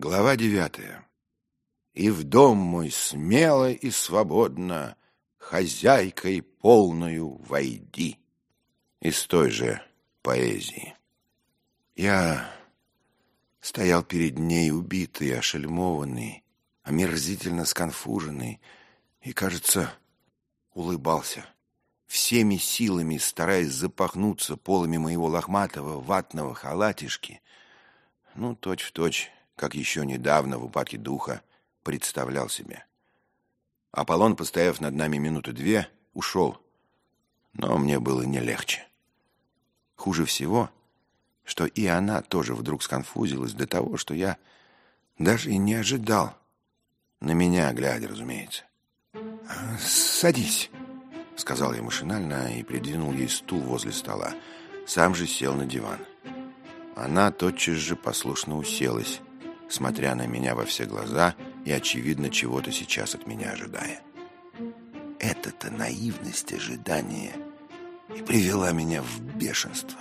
Глава девятая. И в дом мой смело и свободно Хозяйкой полною войди. Из той же поэзии. Я стоял перед ней убитый, ошельмованный, омерзительно сконфуженный и, кажется, улыбался, всеми силами стараясь запахнуться полами моего лохматого ватного халатишки, ну, точь-в-точь, точь, как еще недавно в упадке духа представлял себе. Аполлон, постояв над нами минуты две, ушел, но мне было не легче. Хуже всего, что и она тоже вдруг сконфузилась до того, что я даже и не ожидал. На меня глядя, разумеется. «Садись», — сказал я машинально и придвинул ей стул возле стола. Сам же сел на диван. Она тотчас же послушно уселась, смотря на меня во все глаза и, очевидно, чего-то сейчас от меня ожидая. Эта-то наивность ожидания и привела меня в бешенство.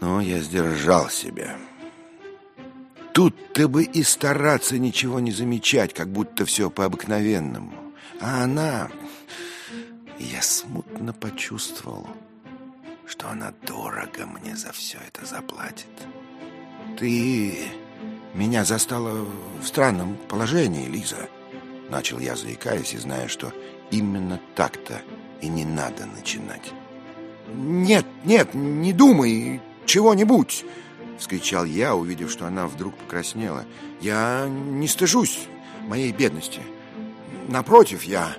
Но я сдержал себя. Тут-то бы и стараться ничего не замечать, как будто все по-обыкновенному. А она... Я смутно почувствовал, что она дорого мне за все это заплатит. Ты меня застала в странном положении, Лиза. Начал я, заикаясь, и зная, что именно так-то и не надо начинать. «Нет, нет, не думай чего-нибудь!» — вскричал я, увидев, что она вдруг покраснела. «Я не стыжусь моей бедности. Напротив, я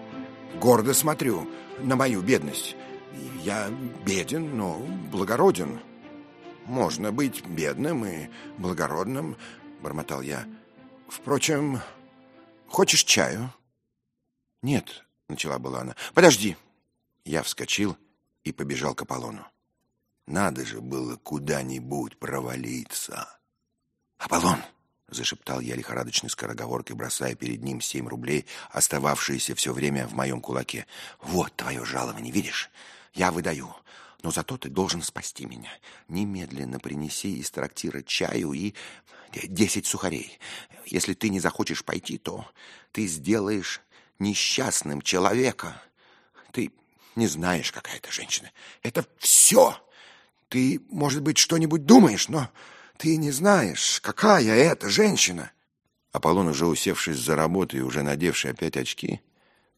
гордо смотрю на мою бедность. Я беден, но благороден. Можно быть бедным и благородным, — бормотал я. Впрочем, хочешь чаю? Нет, — начала была она. Подожди. Я вскочил и побежал к Аполлону. Надо же было куда-нибудь провалиться. Аполлон! — зашептал я лихорадочной скороговоркой, бросая перед ним семь рублей, остававшиеся все время в моем кулаке. «Вот твое жалование, видишь? Я выдаю. Но зато ты должен спасти меня. Немедленно принеси из трактира чаю и десять сухарей. Если ты не захочешь пойти, то ты сделаешь несчастным человека. Ты не знаешь, какая это женщина. Это все. Ты, может быть, что-нибудь думаешь, но ты не знаешь, какая это женщина. Аполлон, уже усевшись за работу и уже надевший опять очки,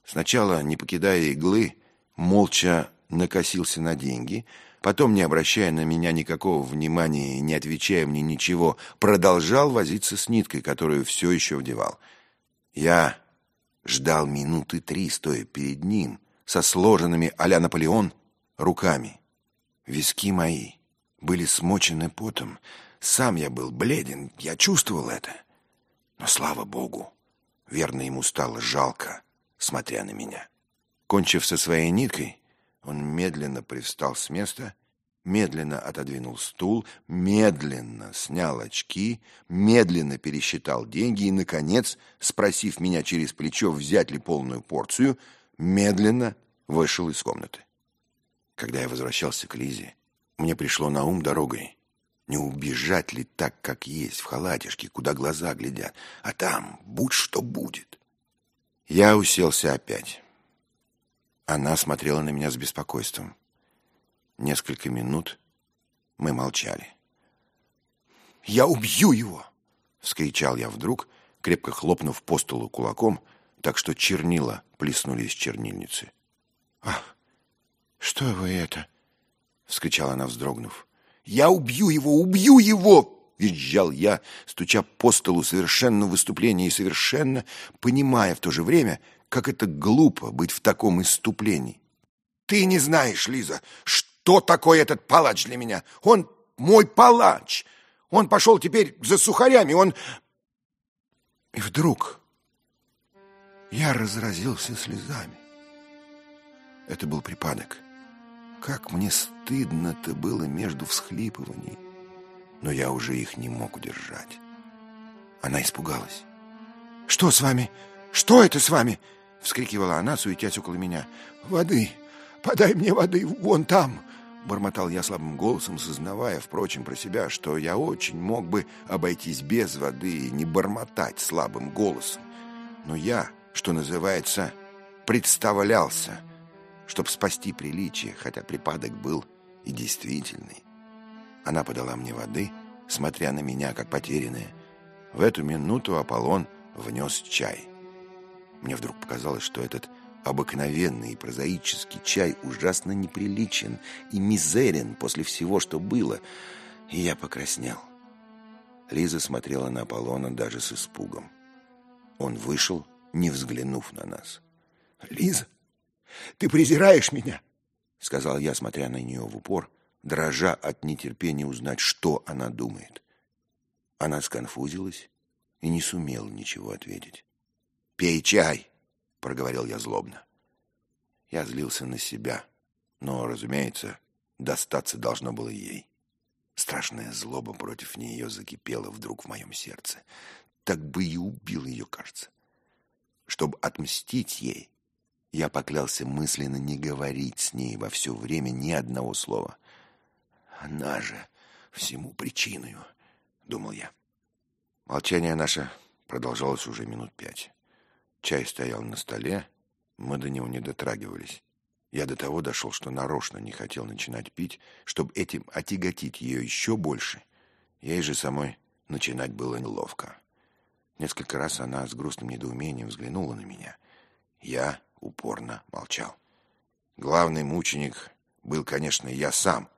сначала, не покидая иглы, молча накосился на деньги, потом, не обращая на меня никакого внимания и не отвечая мне ничего, продолжал возиться с ниткой, которую все еще вдевал. Я ждал минуты три, стоя перед ним, со сложенными а-ля Наполеон руками. Виски мои были смочены потом. Сам я был бледен, я чувствовал это. Но, слава богу, верно ему стало жалко, смотря на меня. Кончив со своей ниткой, он медленно привстал с места, медленно отодвинул стул, медленно снял очки, медленно пересчитал деньги и, наконец, спросив меня через плечо, взять ли полную порцию, медленно вышел из комнаты. Когда я возвращался к Лизе, мне пришло на ум дорогой. Не убежать ли так, как есть, в халатишке, куда глаза глядят, а там будь что будет. Я уселся опять. Она смотрела на меня с беспокойством. Несколько минут мы молчали. «Я убью его!» — вскричал я вдруг, крепко хлопнув по столу кулаком, так что чернила плеснули из чернильницы. «Ах, что вы это?» — вскричала она, вздрогнув. «Я убью его! Убью его!» — визжал я, стуча по столу совершенно в выступлении и совершенно понимая в то же время — как это глупо быть в таком иступлении. Ты не знаешь, Лиза, что такое этот палач для меня. Он мой палач. Он пошел теперь за сухарями, он... И вдруг я разразился слезами. Это был припадок. Как мне стыдно-то было между всхлипываний, но я уже их не мог удержать. Она испугалась. «Что с вами? Что это с вами?» — вскрикивала она, суетясь около меня. «Воды! Подай мне воды! Вон там! бормотал я слабым голосом, сознавая, впрочем, про себя, что я очень мог бы обойтись без воды и не бормотать слабым голосом. Но я, что называется, представлялся, чтобы спасти приличие, хотя припадок был и действительный. Она подала мне воды, смотря на меня, как потерянная. В эту минуту Аполлон внес чай. Мне вдруг показалось, что этот обыкновенный и прозаический чай ужасно неприличен и мизерен после всего, что было, и я покраснел. Лиза смотрела на Аполлона даже с испугом. Он вышел, не взглянув на нас. «Лиза, ты презираешь меня?» — сказал я, смотря на нее в упор, дрожа от нетерпения узнать, что она думает. Она сконфузилась и не сумела ничего ответить. «Пей чай!» — проговорил я злобно. Я злился на себя, но, разумеется, достаться должно было ей. Страшная злоба против нее закипела вдруг в моем сердце. Так бы и убил ее, кажется. Чтобы отмстить ей, я поклялся мысленно не говорить с ней во все время ни одного слова. Она же всему причиною, думал я. Молчание наше продолжалось уже минут пять. Чай стоял на столе, мы до него не дотрагивались. Я до того дошел, что нарочно не хотел начинать пить, чтобы этим отяготить ее еще больше. Ей же самой начинать было неловко. Несколько раз она с грустным недоумением взглянула на меня. Я упорно молчал. Главный мученик был, конечно, я сам,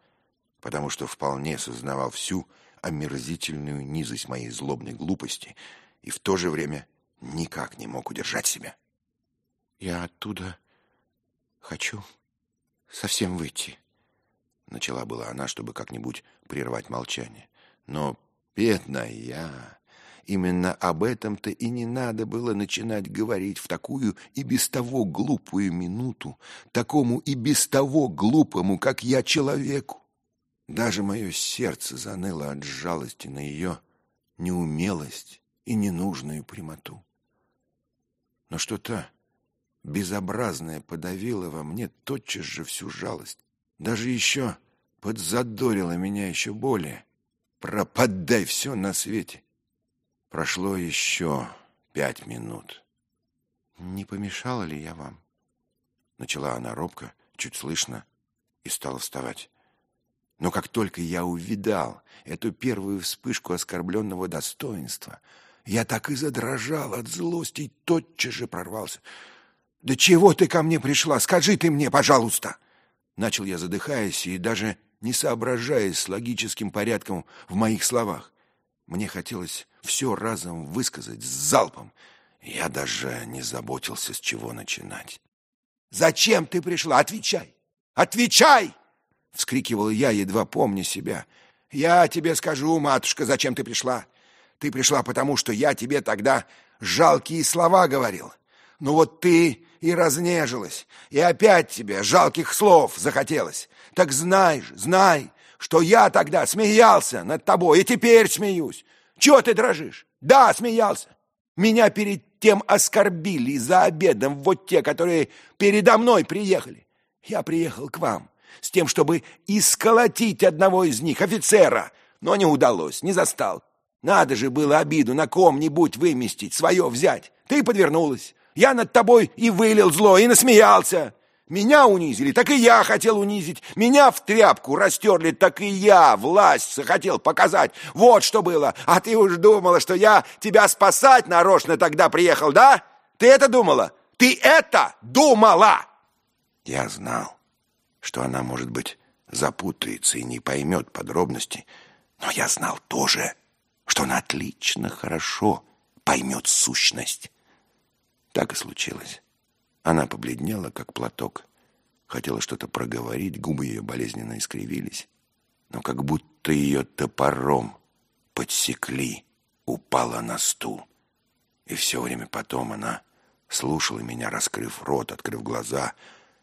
потому что вполне сознавал всю омерзительную низость моей злобной глупости и в то же время никак не мог удержать себя. «Я оттуда хочу совсем выйти», — начала была она, чтобы как-нибудь прервать молчание. Но, бедная, именно об этом-то и не надо было начинать говорить в такую и без того глупую минуту, такому и без того глупому, как я, человеку. Даже мое сердце заныло от жалости на ее неумелость и ненужную прямоту. Но что-то безобразное подавило во мне тотчас же всю жалость. Даже еще подзадорило меня еще более. Пропадай все на свете. Прошло еще пять минут. «Не помешала ли я вам?» Начала она робко, чуть слышно, и стала вставать. Но как только я увидал эту первую вспышку оскорбленного достоинства, я так и задрожал от злости и тотчас же прорвался. «Да чего ты ко мне пришла? Скажи ты мне, пожалуйста!» Начал я, задыхаясь и даже не соображаясь с логическим порядком в моих словах. Мне хотелось все разом высказать с залпом. Я даже не заботился, с чего начинать. «Зачем ты пришла? Отвечай! Отвечай!» — вскрикивал я, едва помня себя. «Я тебе скажу, матушка, зачем ты пришла. Ты пришла потому, что я тебе тогда жалкие слова говорил. Ну вот ты и разнежилась, и опять тебе жалких слов захотелось. Так знай же, знай, что я тогда смеялся над тобой, и теперь смеюсь. Чего ты дрожишь? Да, смеялся. Меня перед тем оскорбили за обедом вот те, которые передо мной приехали. Я приехал к вам с тем, чтобы исколотить одного из них, офицера, но не удалось, не застал. Надо же было обиду на ком-нибудь выместить, свое взять. Ты подвернулась. Я над тобой и вылил зло, и насмеялся. Меня унизили, так и я хотел унизить. Меня в тряпку растерли, так и я власть захотел показать. Вот что было. А ты уж думала, что я тебя спасать нарочно тогда приехал, да? Ты это думала? Ты это думала? Я знал, что она, может быть, запутается и не поймет подробности. Но я знал тоже, что она отлично, хорошо поймет сущность. Так и случилось. Она побледнела, как платок. Хотела что-то проговорить, губы ее болезненно искривились. Но как будто ее топором подсекли, упала на стул. И все время потом она слушала меня, раскрыв рот, открыв глаза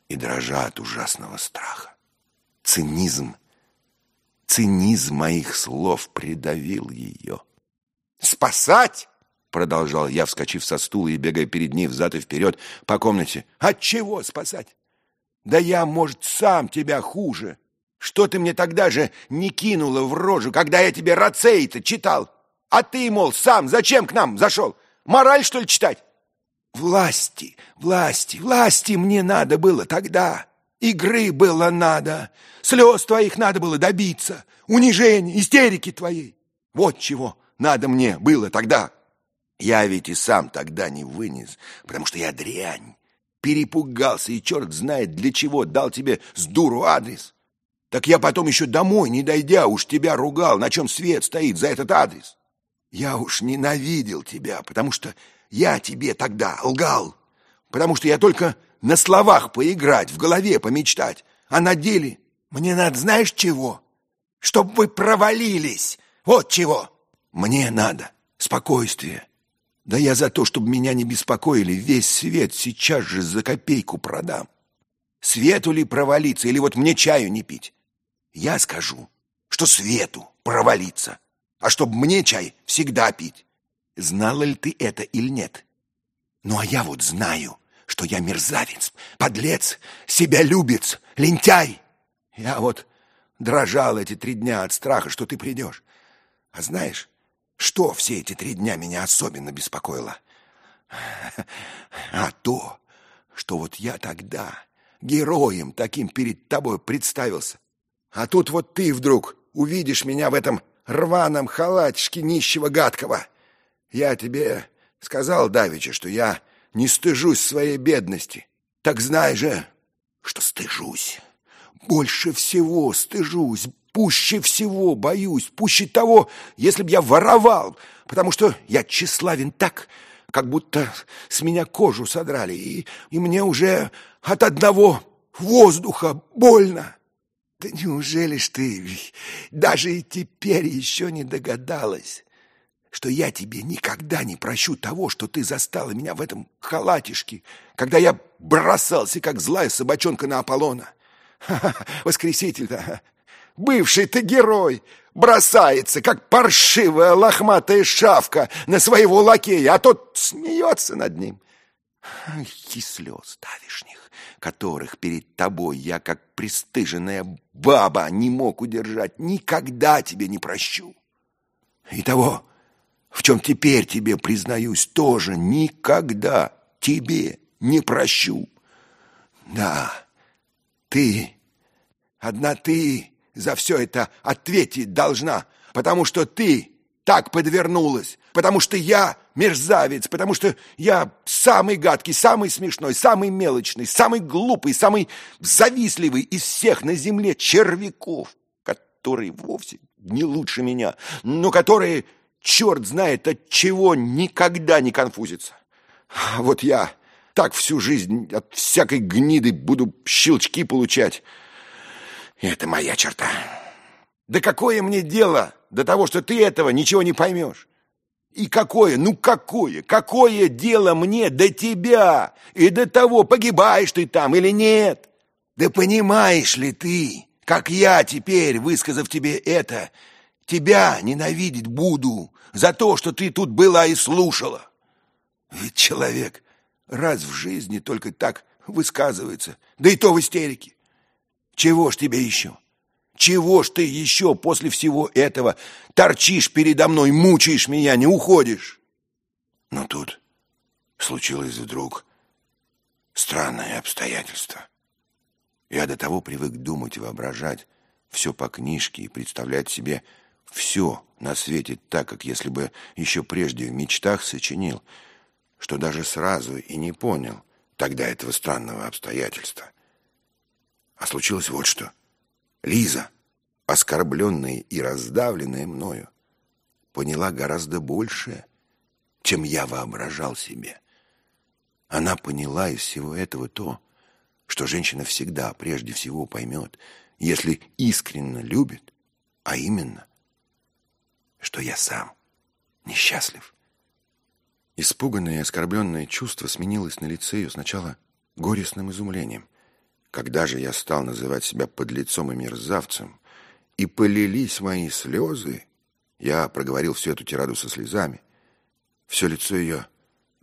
и дрожа от ужасного страха. Цинизм, цинизм моих слов придавил ее. «Спасать!» Продолжал я, вскочив со стула и бегая перед ней взад и вперед по комнате. От чего спасать? Да я, может, сам тебя хуже. Что ты мне тогда же не кинула в рожу, когда я тебе рацеи-то читал? А ты, мол, сам зачем к нам зашел? Мораль, что ли, читать? Власти, власти, власти мне надо было тогда. Игры было надо. Слез твоих надо было добиться. Унижения, истерики твоей. Вот чего надо мне было тогда. Я ведь и сам тогда не вынес, потому что я дрянь. Перепугался, и черт знает для чего дал тебе с дуру адрес. Так я потом еще домой, не дойдя, уж тебя ругал, на чем свет стоит за этот адрес. Я уж ненавидел тебя, потому что я тебе тогда лгал. Потому что я только на словах поиграть, в голове помечтать. А на деле мне надо знаешь чего? Чтоб вы провалились. Вот чего. Мне надо спокойствие. Да я за то, чтобы меня не беспокоили, весь свет сейчас же за копейку продам. Свету ли провалиться, или вот мне чаю не пить? Я скажу, что свету провалиться, а чтоб мне чай всегда пить. Знала ли ты это или нет? Ну, а я вот знаю, что я мерзавец, подлец, себялюбец, лентяй. Я вот дрожал эти три дня от страха, что ты придешь. А знаешь, что все эти три дня меня особенно беспокоило? А то, что вот я тогда героем таким перед тобой представился. А тут вот ты вдруг увидишь меня в этом рваном халатишке нищего гадкого. Я тебе сказал давеча, что я не стыжусь своей бедности. Так знай же, что стыжусь. Больше всего стыжусь, пуще всего боюсь, пуще того, если б я воровал, потому что я тщеславен так, как будто с меня кожу содрали, и, и мне уже от одного воздуха больно. Да неужели ж ты даже и теперь еще не догадалась, что я тебе никогда не прощу того, что ты застала меня в этом халатишке, когда я бросался, как злая собачонка на Аполлона? Воскреситель-то, бывший ты герой, бросается, как паршивая лохматая шавка на своего лакея, а тот смеется над ним. И слез давишних, которых перед тобой я, как пристыженная баба, не мог удержать, никогда тебе не прощу. И того, в чем теперь тебе признаюсь, тоже никогда тебе не прощу. Да, ты, одна ты за все это ответить должна, потому что ты так подвернулась, потому что я мерзавец, потому что я самый гадкий, самый смешной, самый мелочный, самый глупый, самый завистливый из всех на земле червяков, которые вовсе не лучше меня, но которые черт знает от чего никогда не конфузится. Вот я так всю жизнь от всякой гниды буду щелчки получать. И это моя черта. Да какое мне дело до того, что ты этого ничего не поймешь? И какое, ну какое, какое дело мне до тебя и до того, погибаешь ты там или нет? Да понимаешь ли ты, как я теперь, высказав тебе это, тебя ненавидеть буду за то, что ты тут была и слушала. Ведь человек раз в жизни только так высказывается, да и то в истерике. Чего ж тебе еще? Чего ж ты еще после всего этого торчишь передо мной, мучаешь меня, не уходишь? Но тут случилось вдруг странное обстоятельство. Я до того привык думать и воображать все по книжке и представлять себе все на свете так, как если бы еще прежде в мечтах сочинил, что даже сразу и не понял тогда этого странного обстоятельства. А случилось вот что. Лиза, оскорбленная и раздавленная мною, поняла гораздо больше, чем я воображал себе. Она поняла из всего этого то, что женщина всегда прежде всего поймет, если искренне любит, а именно – что я сам несчастлив. Испуганное и оскорбленное чувство сменилось на лице ее сначала горестным изумлением. Когда же я стал называть себя подлецом и мерзавцем, и полились мои слезы, я проговорил всю эту тираду со слезами. Все лицо ее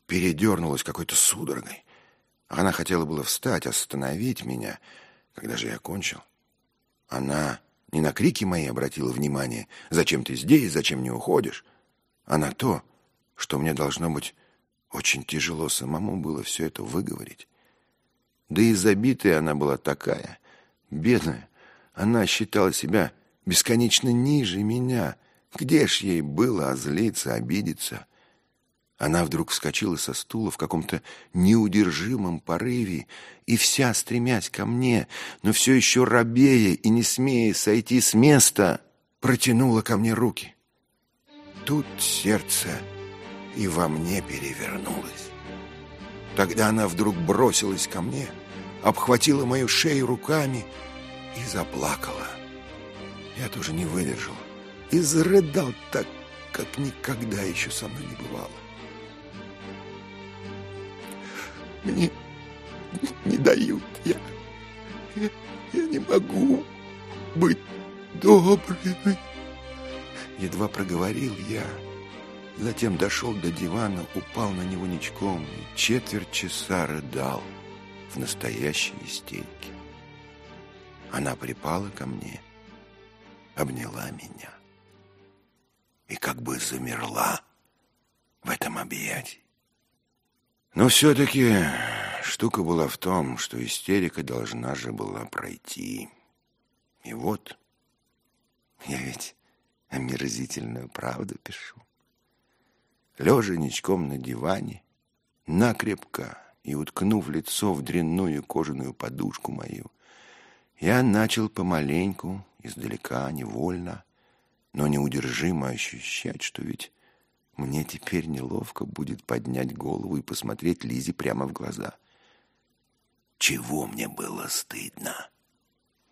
передернулось какой-то судорогой. Она хотела было встать, остановить меня, когда же я кончил. Она не на крики мои обратила внимание, «Зачем ты здесь? Зачем не уходишь?» а на то, что мне должно быть очень тяжело самому было все это выговорить. Да и забитая она была такая, бедная. Она считала себя бесконечно ниже меня. Где ж ей было озлиться, обидеться? Она вдруг вскочила со стула в каком-то неудержимом порыве и вся, стремясь ко мне, но все еще робея и не смея сойти с места, протянула ко мне руки. Тут сердце и во мне перевернулось. Тогда она вдруг бросилась ко мне, обхватила мою шею руками и заплакала. Я тоже не выдержал и зарыдал так, как никогда еще со мной не бывало. Мне не дают, я, я, я не могу быть добрым. Едва проговорил я, затем дошел до дивана, упал на него ничком и четверть часа рыдал в настоящей истерике. Она припала ко мне, обняла меня и как бы замерла в этом объятии. Но все-таки штука была в том, что истерика должна же была пройти. И вот я ведь омерзительную правду пишу. Лежа ничком на диване, накрепко и уткнув лицо в дрянную кожаную подушку мою, я начал помаленьку, издалека, невольно, но неудержимо ощущать, что ведь мне теперь неловко будет поднять голову и посмотреть Лизе прямо в глаза. Чего мне было стыдно?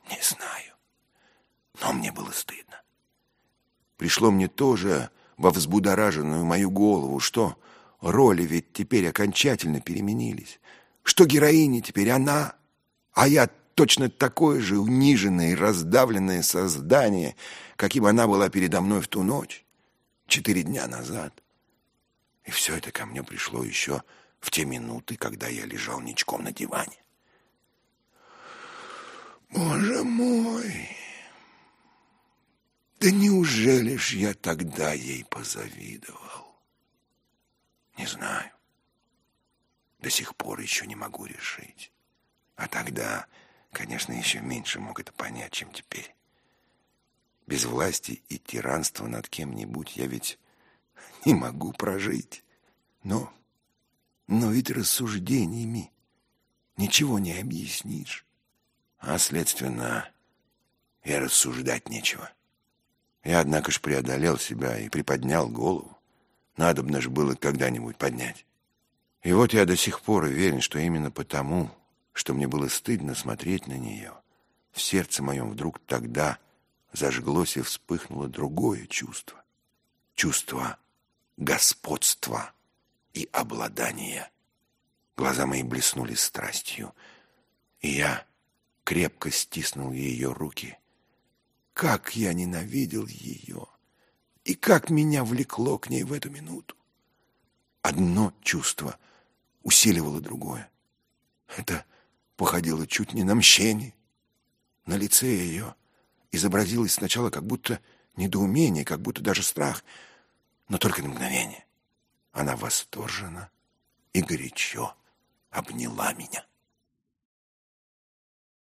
Не знаю. Но мне было стыдно. Пришло мне тоже во взбудораженную мою голову, что роли ведь теперь окончательно переменились, что героиня теперь она, а я точно такое же униженное и раздавленное создание, каким она была передо мной в ту ночь четыре дня назад. И все это ко мне пришло еще в те минуты, когда я лежал ничком на диване. Боже мой! Да неужели ж я тогда ей позавидовал? Не знаю. До сих пор еще не могу решить. А тогда, конечно, еще меньше мог это понять, чем теперь. Без власти и тиранства над кем-нибудь я ведь не могу прожить. Но, но ведь рассуждениями ничего не объяснишь. А, следственно, и рассуждать нечего. Я, однако ж, преодолел себя и приподнял голову. Надобно же было когда-нибудь поднять. И вот я до сих пор уверен, что именно потому, что мне было стыдно смотреть на нее, в сердце моем вдруг тогда зажглось и вспыхнуло другое чувство. Чувство господства и обладания. Глаза мои блеснули страстью, и я крепко стиснул ее руки. Как я ненавидел ее! И как меня влекло к ней в эту минуту! Одно чувство усиливало другое. Это походило чуть не на мщение. На лице ее изобразилось сначала как будто недоумение, как будто даже страх, но только на мгновение. Она восторженно и горячо обняла меня.